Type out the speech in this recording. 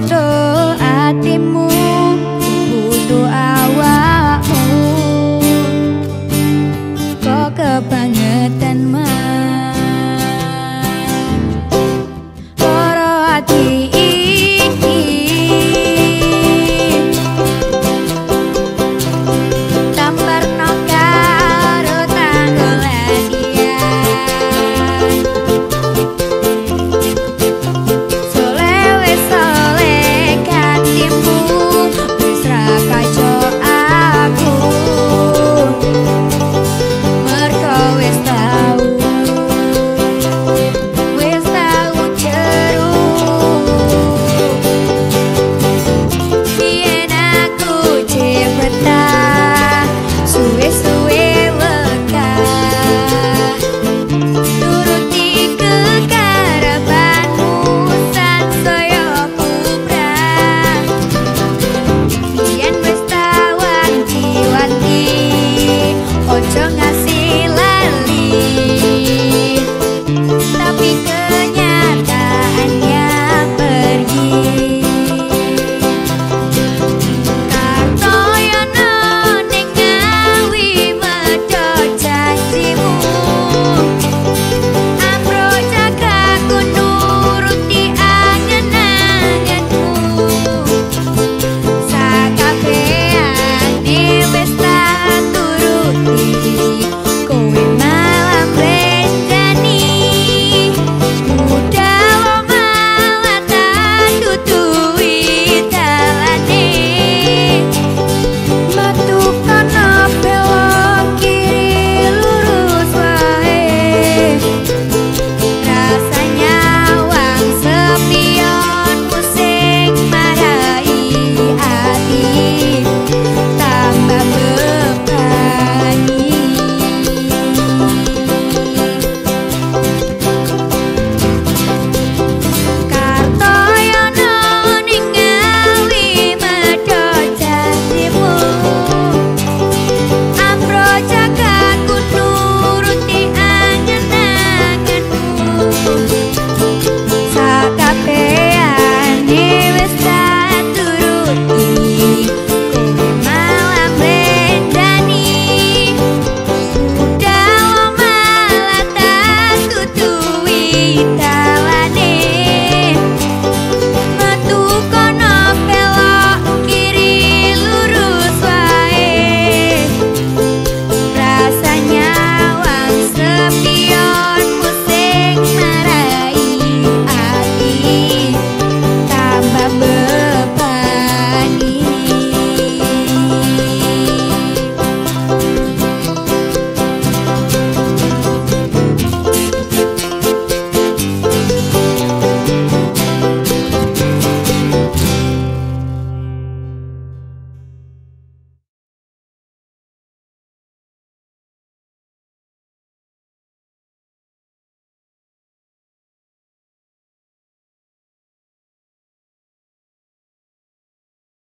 보도